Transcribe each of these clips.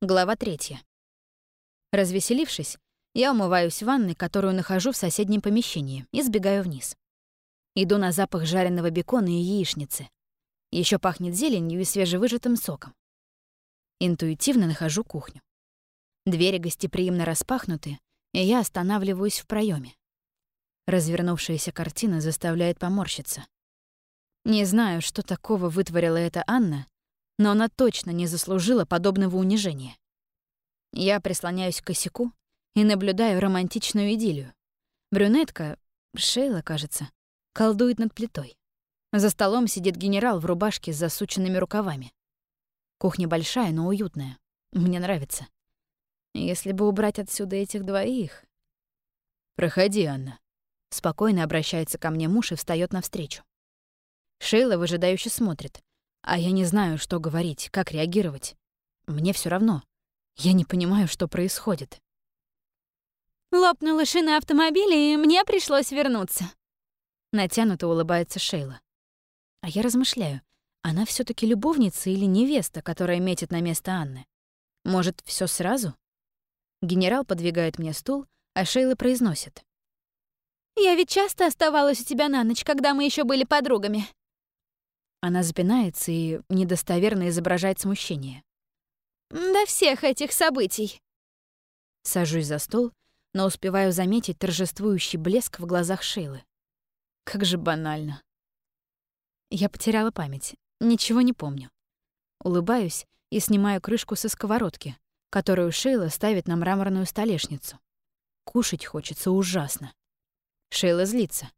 Глава третья. Развеселившись, я умываюсь в ванной, которую нахожу в соседнем помещении, и сбегаю вниз. Иду на запах жареного бекона и яичницы. Еще пахнет зеленью и свежевыжатым соком. Интуитивно нахожу кухню. Двери гостеприимно распахнуты, и я останавливаюсь в проеме. Развернувшаяся картина заставляет поморщиться. Не знаю, что такого вытворила эта Анна, но она точно не заслужила подобного унижения. Я прислоняюсь к косяку и наблюдаю романтичную идиллию. Брюнетка, Шейла, кажется, колдует над плитой. За столом сидит генерал в рубашке с засученными рукавами. Кухня большая, но уютная. Мне нравится. Если бы убрать отсюда этих двоих... «Проходи, Анна». Спокойно обращается ко мне муж и встаёт навстречу. Шейла выжидающе смотрит, а я не знаю, что говорить, как реагировать. Мне все равно. Я не понимаю, что происходит. Лопнула шина автомобиля, и мне пришлось вернуться. Натянуто улыбается Шейла. А я размышляю, она все таки любовница или невеста, которая метит на место Анны? Может, все сразу? Генерал подвигает мне стул, а Шейла произносит. «Я ведь часто оставалась у тебя на ночь, когда мы еще были подругами. Она запинается и недостоверно изображает смущение. «До всех этих событий». Сажусь за стол, но успеваю заметить торжествующий блеск в глазах Шейлы. Как же банально. Я потеряла память, ничего не помню. Улыбаюсь и снимаю крышку со сковородки, которую Шейла ставит на мраморную столешницу. Кушать хочется ужасно. Шейла злится.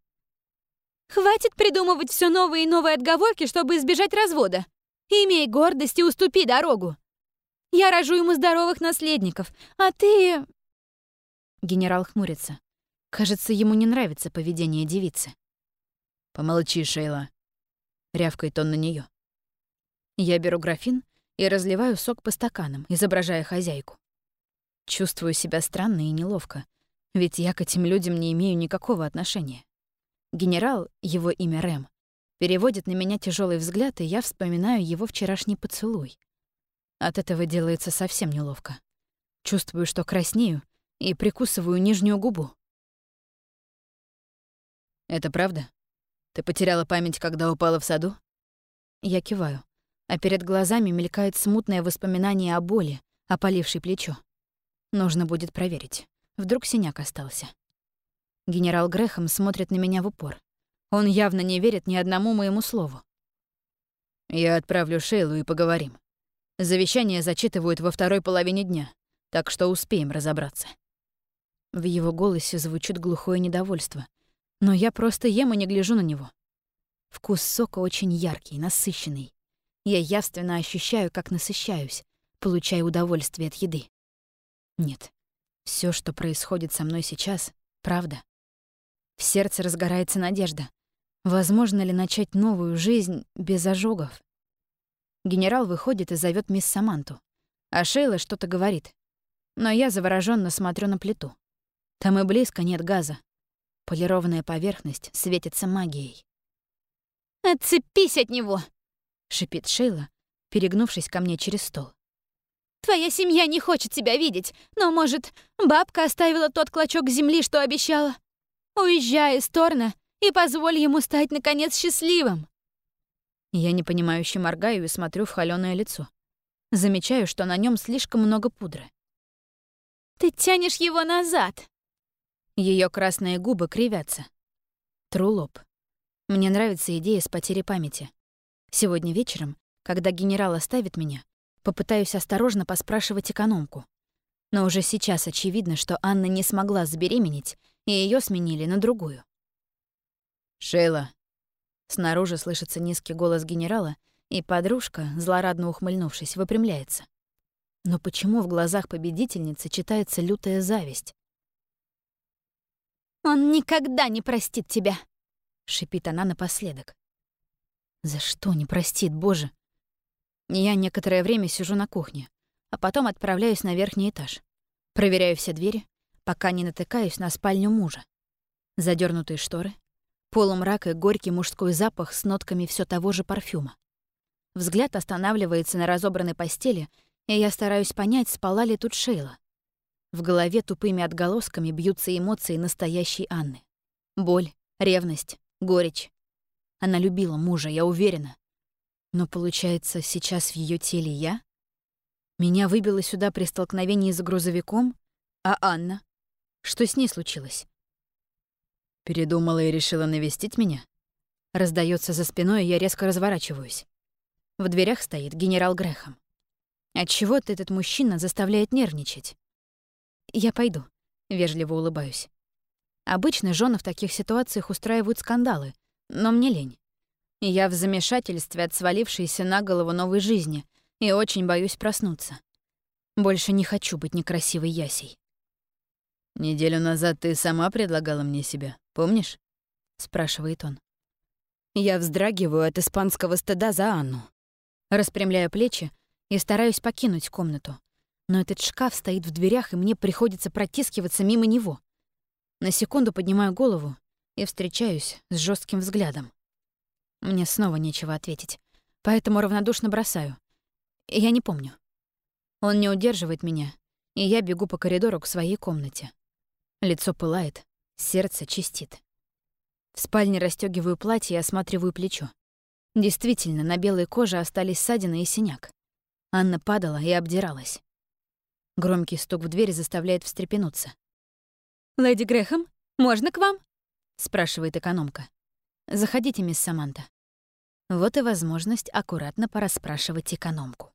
Хватит придумывать все новые и новые отговорки, чтобы избежать развода. Имей гордость и уступи дорогу. Я рожу ему здоровых наследников, а ты...» Генерал хмурится. Кажется, ему не нравится поведение девицы. «Помолчи, Шейла», — рявкает он на нее. Я беру графин и разливаю сок по стаканам, изображая хозяйку. Чувствую себя странно и неловко, ведь я к этим людям не имею никакого отношения. Генерал, его имя Рэм, переводит на меня тяжелый взгляд, и я вспоминаю его вчерашний поцелуй. От этого делается совсем неловко. Чувствую, что краснею, и прикусываю нижнюю губу. «Это правда? Ты потеряла память, когда упала в саду?» Я киваю, а перед глазами мелькает смутное воспоминание о боли, опалившей плечо. Нужно будет проверить. Вдруг синяк остался. Генерал Грехом смотрит на меня в упор. Он явно не верит ни одному моему слову. «Я отправлю Шейлу и поговорим. Завещание зачитывают во второй половине дня, так что успеем разобраться». В его голосе звучит глухое недовольство, но я просто ем и не гляжу на него. Вкус сока очень яркий, насыщенный. Я явственно ощущаю, как насыщаюсь, получая удовольствие от еды. Нет, все, что происходит со мной сейчас, — правда. В сердце разгорается надежда. Возможно ли начать новую жизнь без ожогов? Генерал выходит и зовет мисс Саманту. А Шейла что-то говорит. Но я завороженно смотрю на плиту. Там и близко нет газа. Полированная поверхность светится магией. «Отцепись от него!» — шипит Шейла, перегнувшись ко мне через стол. «Твоя семья не хочет тебя видеть, но, может, бабка оставила тот клочок земли, что обещала? Уезжай из Торна и позволь ему стать, наконец, счастливым!» Я непонимающе моргаю и смотрю в холёное лицо. Замечаю, что на нем слишком много пудры. «Ты тянешь его назад!» Ее красные губы кривятся. Тру лоб. Мне нравится идея с потерей памяти. Сегодня вечером, когда генерал оставит меня, попытаюсь осторожно поспрашивать экономку. Но уже сейчас очевидно, что Анна не смогла забеременеть, и ее сменили на другую. «Шейла!» Снаружи слышится низкий голос генерала, и подружка, злорадно ухмыльнувшись, выпрямляется. Но почему в глазах победительницы читается лютая зависть? «Он никогда не простит тебя!» — шипит она напоследок. «За что не простит, боже?» Я некоторое время сижу на кухне, а потом отправляюсь на верхний этаж. Проверяю все двери, пока не натыкаюсь на спальню мужа. Задернутые шторы, полумрак и горький мужской запах с нотками все того же парфюма. Взгляд останавливается на разобранной постели и я стараюсь понять, спала ли тут Шейла. В голове тупыми отголосками бьются эмоции настоящей Анны. Боль, ревность, горечь. Она любила мужа, я уверена. Но получается, сейчас в ее теле я? Меня выбило сюда при столкновении с грузовиком, а Анна? Что с ней случилось? Передумала и решила навестить меня? Раздается за спиной, и я резко разворачиваюсь. В дверях стоит генерал Грехом. Отчего-то этот мужчина заставляет нервничать. Я пойду, вежливо улыбаюсь. Обычно жены в таких ситуациях устраивают скандалы, но мне лень. Я в замешательстве от свалившейся на голову новой жизни и очень боюсь проснуться. Больше не хочу быть некрасивой Ясей. «Неделю назад ты сама предлагала мне себя, помнишь?» — спрашивает он. Я вздрагиваю от испанского стыда за Анну. Распрямляю плечи и стараюсь покинуть комнату. Но этот шкаф стоит в дверях, и мне приходится протискиваться мимо него. На секунду поднимаю голову и встречаюсь с жестким взглядом. Мне снова нечего ответить, поэтому равнодушно бросаю. Я не помню. Он не удерживает меня, и я бегу по коридору к своей комнате. Лицо пылает, сердце чистит. В спальне расстёгиваю платье и осматриваю плечо. Действительно, на белой коже остались ссадины и синяк. Анна падала и обдиралась. Громкий стук в дверь заставляет встрепенуться. «Леди Грэхэм, можно к вам?» — спрашивает экономка. «Заходите, мисс Саманта». Вот и возможность аккуратно порасспрашивать экономку.